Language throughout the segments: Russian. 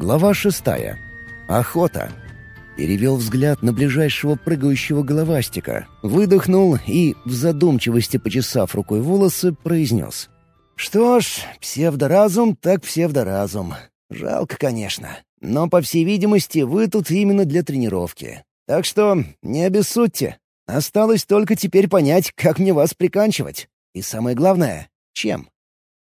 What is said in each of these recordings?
Глава шестая. Охота. Перевел взгляд на ближайшего прыгающего головастика, выдохнул и, в задумчивости почесав рукой волосы, произнес. «Что ж, псевдоразум так псевдоразум. Жалко, конечно. Но, по всей видимости, вы тут именно для тренировки. Так что не обессудьте. Осталось только теперь понять, как мне вас приканчивать. И самое главное — чем?»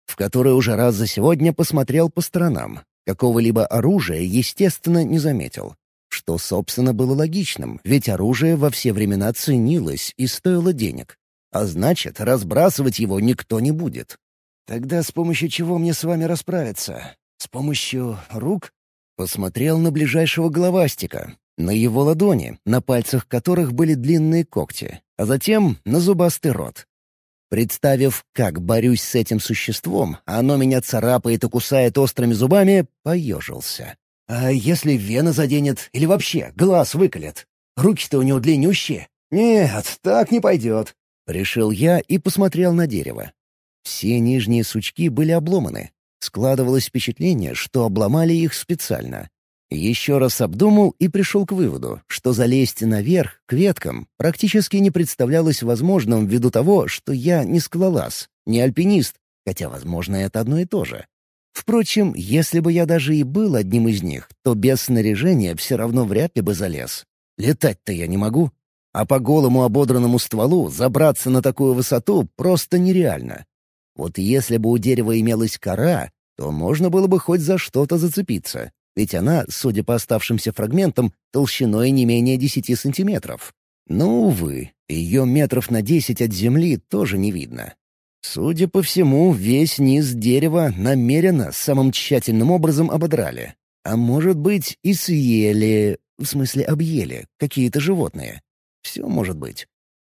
В который уже раз за сегодня посмотрел по сторонам. Какого-либо оружия, естественно, не заметил. Что, собственно, было логичным, ведь оружие во все времена ценилось и стоило денег. А значит, разбрасывать его никто не будет. «Тогда с помощью чего мне с вами расправиться? С помощью рук?» Посмотрел на ближайшего головастика, на его ладони, на пальцах которых были длинные когти, а затем на зубастый рот. Представив, как борюсь с этим существом, а оно меня царапает и кусает острыми зубами, поежился. А если вена заденет или вообще глаз выколет? Руки-то у него длиннющие. Нет, так не пойдет. Решил я и посмотрел на дерево. Все нижние сучки были обломаны. Складывалось впечатление, что обломали их специально. Еще раз обдумал и пришел к выводу, что залезть наверх, к веткам, практически не представлялось возможным ввиду того, что я не скалолаз, не альпинист, хотя, возможно, это одно и то же. Впрочем, если бы я даже и был одним из них, то без снаряжения все равно вряд ли бы залез. Летать-то я не могу. А по голому ободранному стволу забраться на такую высоту просто нереально. Вот если бы у дерева имелась кора, то можно было бы хоть за что-то зацепиться ведь она, судя по оставшимся фрагментам, толщиной не менее десяти сантиметров. Но, увы, ее метров на десять от земли тоже не видно. Судя по всему, весь низ дерева намеренно, самым тщательным образом ободрали. А может быть, и съели, в смысле объели, какие-то животные. Все может быть.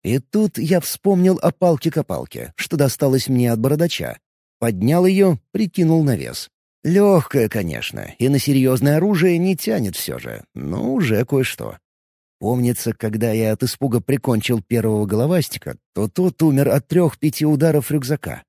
И тут я вспомнил о палке-копалке, что досталось мне от бородача. Поднял ее, прикинул на вес. Легкое, конечно, и на серьезное оружие не тянет все же, но уже кое-что. Помнится, когда я от испуга прикончил первого головастика, то тот умер от трех-пяти ударов рюкзака.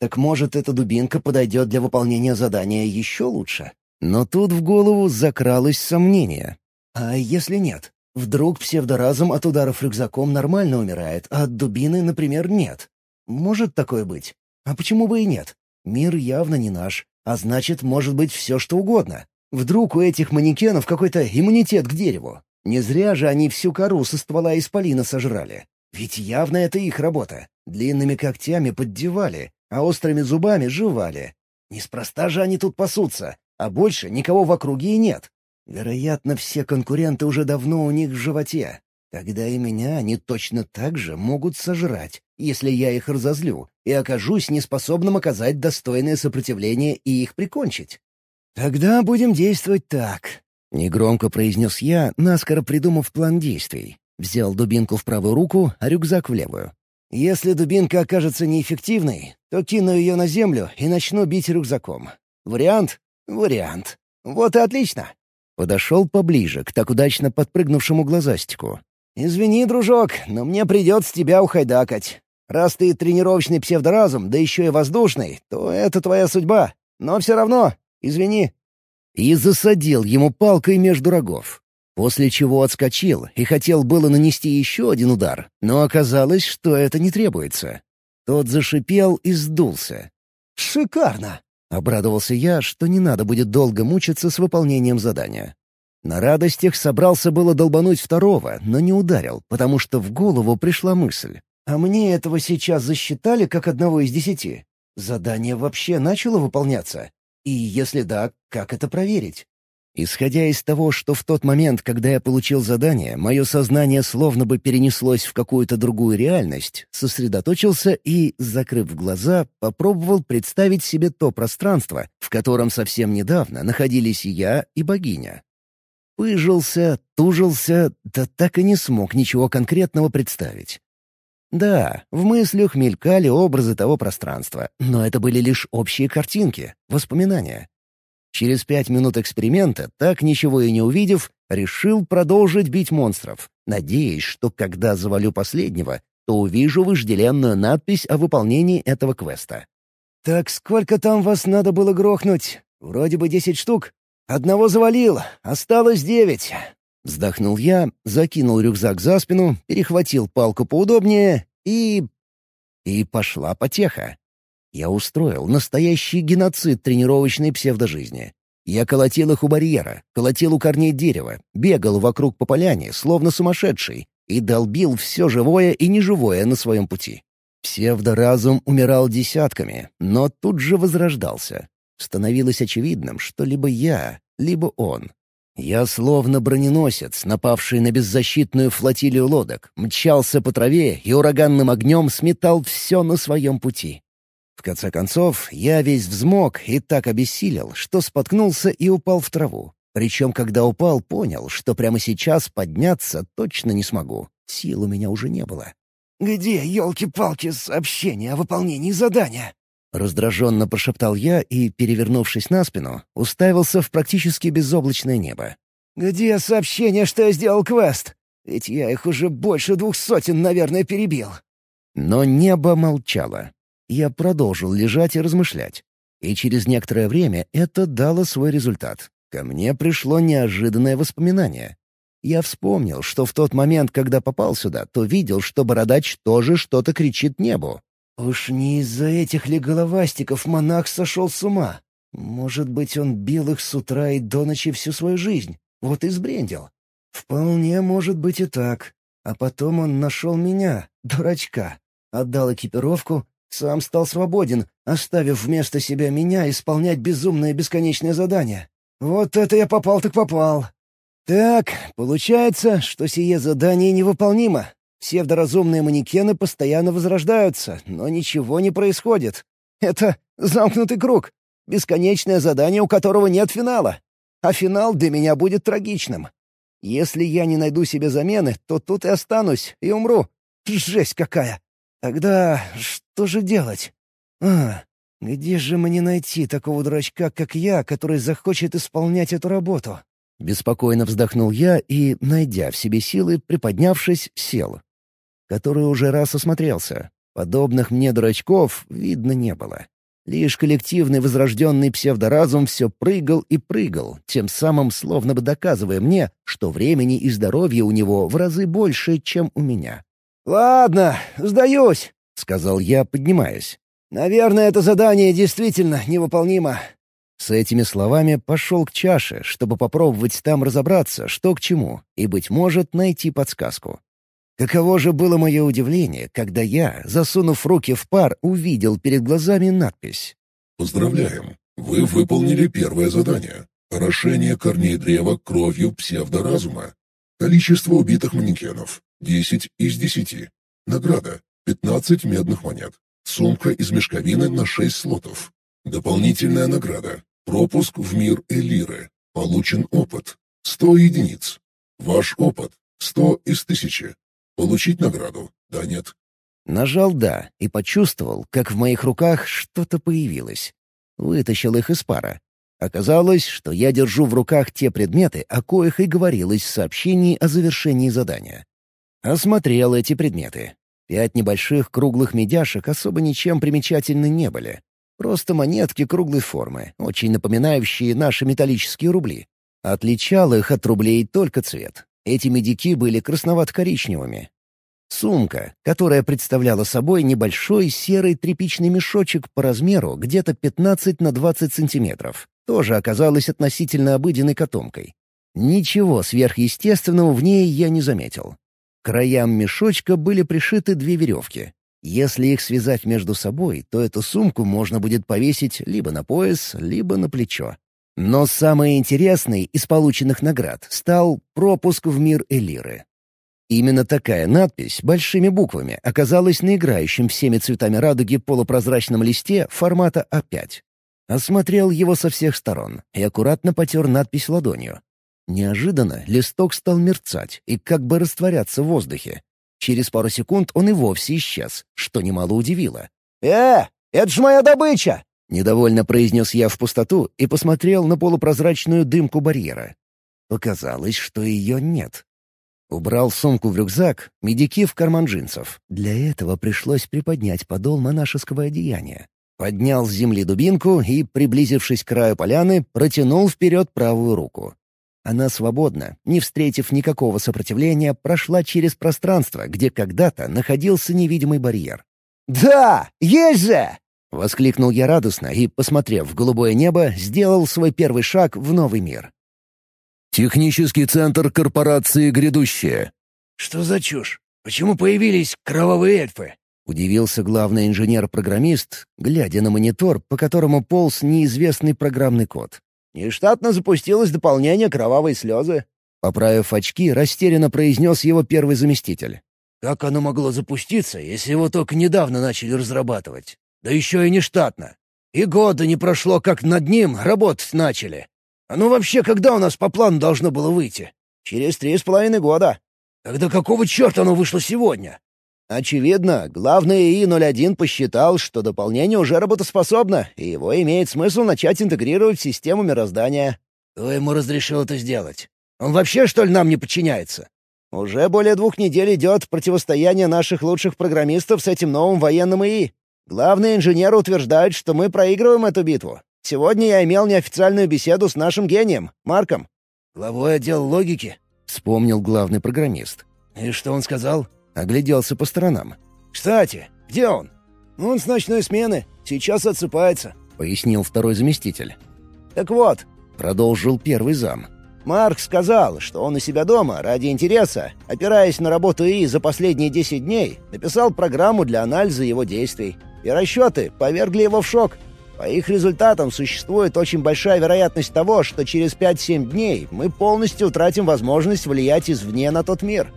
Так может, эта дубинка подойдет для выполнения задания еще лучше? Но тут в голову закралось сомнение. А если нет? Вдруг псевдоразум от ударов рюкзаком нормально умирает, а от дубины, например, нет? Может такое быть? А почему бы и нет? Мир явно не наш, а значит, может быть все что угодно. Вдруг у этих манекенов какой-то иммунитет к дереву. Не зря же они всю кору со ствола исполина сожрали. Ведь явно это их работа. Длинными когтями поддевали, а острыми зубами жевали. Неспроста же они тут пасутся, а больше никого в округе и нет. Вероятно, все конкуренты уже давно у них в животе. Тогда и меня они точно так же могут сожрать если я их разозлю, и окажусь неспособным оказать достойное сопротивление и их прикончить. «Тогда будем действовать так», — негромко произнес я, наскоро придумав план действий. Взял дубинку в правую руку, а рюкзак в левую. «Если дубинка окажется неэффективной, то кину ее на землю и начну бить рюкзаком. Вариант? Вариант. Вот и отлично». Подошел поближе к так удачно подпрыгнувшему глазастику. «Извини, дружок, но мне придется тебя ухайдакать. Раз ты тренировочный псевдоразум, да еще и воздушный, то это твоя судьба. Но все равно, извини». И засадил ему палкой между рогов. После чего отскочил и хотел было нанести еще один удар, но оказалось, что это не требуется. Тот зашипел и сдулся. «Шикарно!» — обрадовался я, что не надо будет долго мучиться с выполнением задания. На радостях собрался было долбануть второго, но не ударил, потому что в голову пришла мысль. А мне этого сейчас засчитали как одного из десяти. Задание вообще начало выполняться? И если да, как это проверить? Исходя из того, что в тот момент, когда я получил задание, мое сознание словно бы перенеслось в какую-то другую реальность, сосредоточился и, закрыв глаза, попробовал представить себе то пространство, в котором совсем недавно находились я и богиня. Пыжился, тужился, да так и не смог ничего конкретного представить. Да, в мыслях мелькали образы того пространства, но это были лишь общие картинки, воспоминания. Через пять минут эксперимента, так ничего и не увидев, решил продолжить бить монстров, надеясь, что когда завалю последнего, то увижу вожделенную надпись о выполнении этого квеста. «Так сколько там вас надо было грохнуть? Вроде бы десять штук?» Одного завалил, осталось девять». Вздохнул я, закинул рюкзак за спину, перехватил палку поудобнее и... И пошла потеха. Я устроил настоящий геноцид тренировочной псевдожизни. Я колотил их у барьера, колотил у корней дерева, бегал вокруг по поляне, словно сумасшедший, и долбил все живое и неживое на своем пути. Псевдоразум умирал десятками, но тут же возрождался. Становилось очевидным, что либо я, либо он. Я, словно броненосец, напавший на беззащитную флотилию лодок, мчался по траве и ураганным огнем сметал все на своем пути. В конце концов, я весь взмок и так обессилел, что споткнулся и упал в траву. Причем, когда упал, понял, что прямо сейчас подняться точно не смогу. Сил у меня уже не было. «Где, елки-палки, сообщение о выполнении задания?» Раздраженно прошептал я и, перевернувшись на спину, уставился в практически безоблачное небо. «Где сообщение, что я сделал квест? Ведь я их уже больше двух сотен, наверное, перебил». Но небо молчало. Я продолжил лежать и размышлять. И через некоторое время это дало свой результат. Ко мне пришло неожиданное воспоминание. Я вспомнил, что в тот момент, когда попал сюда, то видел, что Бородач тоже что-то кричит небу. Уж не из-за этих ли головастиков монах сошел с ума? Может быть, он бил их с утра и до ночи всю свою жизнь, вот и сбрендил. Вполне может быть и так. А потом он нашел меня, дурачка, отдал экипировку, сам стал свободен, оставив вместо себя меня исполнять безумное бесконечное задание. Вот это я попал так попал. Так, получается, что сие задание невыполнимо. Псевдоразумные манекены постоянно возрождаются, но ничего не происходит. Это замкнутый круг, бесконечное задание, у которого нет финала. А финал для меня будет трагичным. Если я не найду себе замены, то тут и останусь, и умру. Жесть какая! Тогда что же делать? А, где же мне найти такого дурачка, как я, который захочет исполнять эту работу? Беспокойно вздохнул я и, найдя в себе силы, приподнявшись, сел который уже раз осмотрелся. Подобных мне дурачков видно не было. Лишь коллективный возрожденный псевдоразум все прыгал и прыгал, тем самым словно бы доказывая мне, что времени и здоровья у него в разы больше, чем у меня. «Ладно, сдаюсь», — сказал я, поднимаясь. «Наверное, это задание действительно невыполнимо». С этими словами пошел к чаше, чтобы попробовать там разобраться, что к чему, и, быть может, найти подсказку. Каково же было мое удивление, когда я, засунув руки в пар, увидел перед глазами надпись. «Поздравляем! Вы выполнили первое задание. Орошение корней древа кровью псевдоразума. Количество убитых манекенов — 10 из 10. Награда — 15 медных монет. Сумка из мешковины на 6 слотов. Дополнительная награда — пропуск в мир Элиры. Получен опыт — 100 единиц. Ваш опыт — 100 из 1000. Получить награду? Да, нет. Нажал «да» и почувствовал, как в моих руках что-то появилось. Вытащил их из пара. Оказалось, что я держу в руках те предметы, о коих и говорилось в сообщении о завершении задания. Осмотрел эти предметы. Пять небольших круглых медяшек особо ничем примечательны не были. Просто монетки круглой формы, очень напоминающие наши металлические рубли. Отличал их от рублей только цвет. Эти медики были красновато-коричневыми. Сумка, которая представляла собой небольшой серый тряпичный мешочек по размеру где-то 15 на 20 сантиметров, тоже оказалась относительно обыденной котомкой. Ничего сверхъестественного в ней я не заметил. К краям мешочка были пришиты две веревки. Если их связать между собой, то эту сумку можно будет повесить либо на пояс, либо на плечо. Но самый интересный из полученных наград стал пропуск в мир Элиры. Именно такая надпись большими буквами оказалась на играющем всеми цветами радуги полупрозрачном листе формата А5. Осмотрел его со всех сторон и аккуратно потер надпись ладонью. Неожиданно листок стал мерцать и как бы растворяться в воздухе. Через пару секунд он и вовсе исчез, что немало удивило. «Э, это ж моя добыча!» Недовольно произнес я в пустоту и посмотрел на полупрозрачную дымку барьера. Показалось, что ее нет. Убрал сумку в рюкзак, медики в карман джинсов. Для этого пришлось приподнять подол монашеского одеяния. Поднял с земли дубинку и, приблизившись к краю поляны, протянул вперед правую руку. Она свободно, не встретив никакого сопротивления, прошла через пространство, где когда-то находился невидимый барьер. «Да! Есть же!» — воскликнул я радостно и, посмотрев в голубое небо, сделал свой первый шаг в новый мир. «Технический центр корпорации «Грядущее». «Что за чушь? Почему появились кровавые эльфы?» Удивился главный инженер-программист, глядя на монитор, по которому полз неизвестный программный код. «Нештатно запустилось дополнение «Кровавые слезы». Поправив очки, растерянно произнес его первый заместитель. «Как оно могло запуститься, если его только недавно начали разрабатывать? Да еще и нештатно. И года не прошло, как над ним работать начали. Оно вообще когда у нас по плану должно было выйти? Через три с половиной года. Тогда какого черта оно вышло сегодня? Очевидно, главный ИИ-01 посчитал, что дополнение уже работоспособно, и его имеет смысл начать интегрировать в систему мироздания. Кто ему разрешил это сделать? Он вообще, что ли, нам не подчиняется? Уже более двух недель идет противостояние наших лучших программистов с этим новым военным ИИ. Главные инженеры утверждают, что мы проигрываем эту битву. Сегодня я имел неофициальную беседу с нашим гением, Марком. Главой отдела логики. Вспомнил главный программист. И что он сказал? Огляделся по сторонам. «Кстати, где он?» «Он с ночной смены. Сейчас отсыпается», — пояснил второй заместитель. «Так вот», — продолжил первый зам. «Марк сказал, что он у себя дома, ради интереса, опираясь на работу ИИ за последние 10 дней, написал программу для анализа его действий. И расчеты повергли его в шок. По их результатам существует очень большая вероятность того, что через 5-7 дней мы полностью утратим возможность влиять извне на тот мир.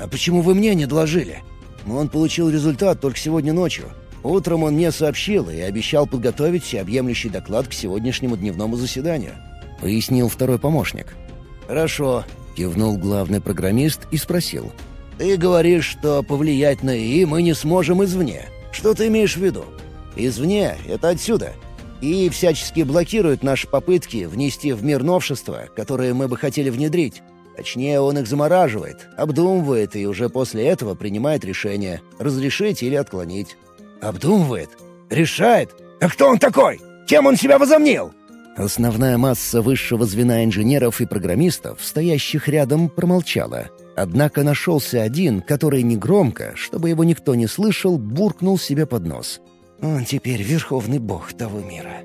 «А почему вы мне не доложили?» «Он получил результат только сегодня ночью. Утром он мне сообщил и обещал подготовить всеобъемлющий доклад к сегодняшнему дневному заседанию», — пояснил второй помощник. «Хорошо», — кивнул главный программист и спросил. «Ты говоришь, что повлиять на ИИ мы не сможем извне. Что ты имеешь в виду?» «Извне — это отсюда. И всячески блокирует наши попытки внести в мир новшества, которые мы бы хотели внедрить. Точнее, он их замораживает, обдумывает и уже после этого принимает решение — разрешить или отклонить. Обдумывает? Решает? А кто он такой? Кем он себя возомнил? Основная масса высшего звена инженеров и программистов, стоящих рядом, промолчала. Однако нашелся один, который негромко, чтобы его никто не слышал, буркнул себе под нос. «Он теперь верховный бог того мира.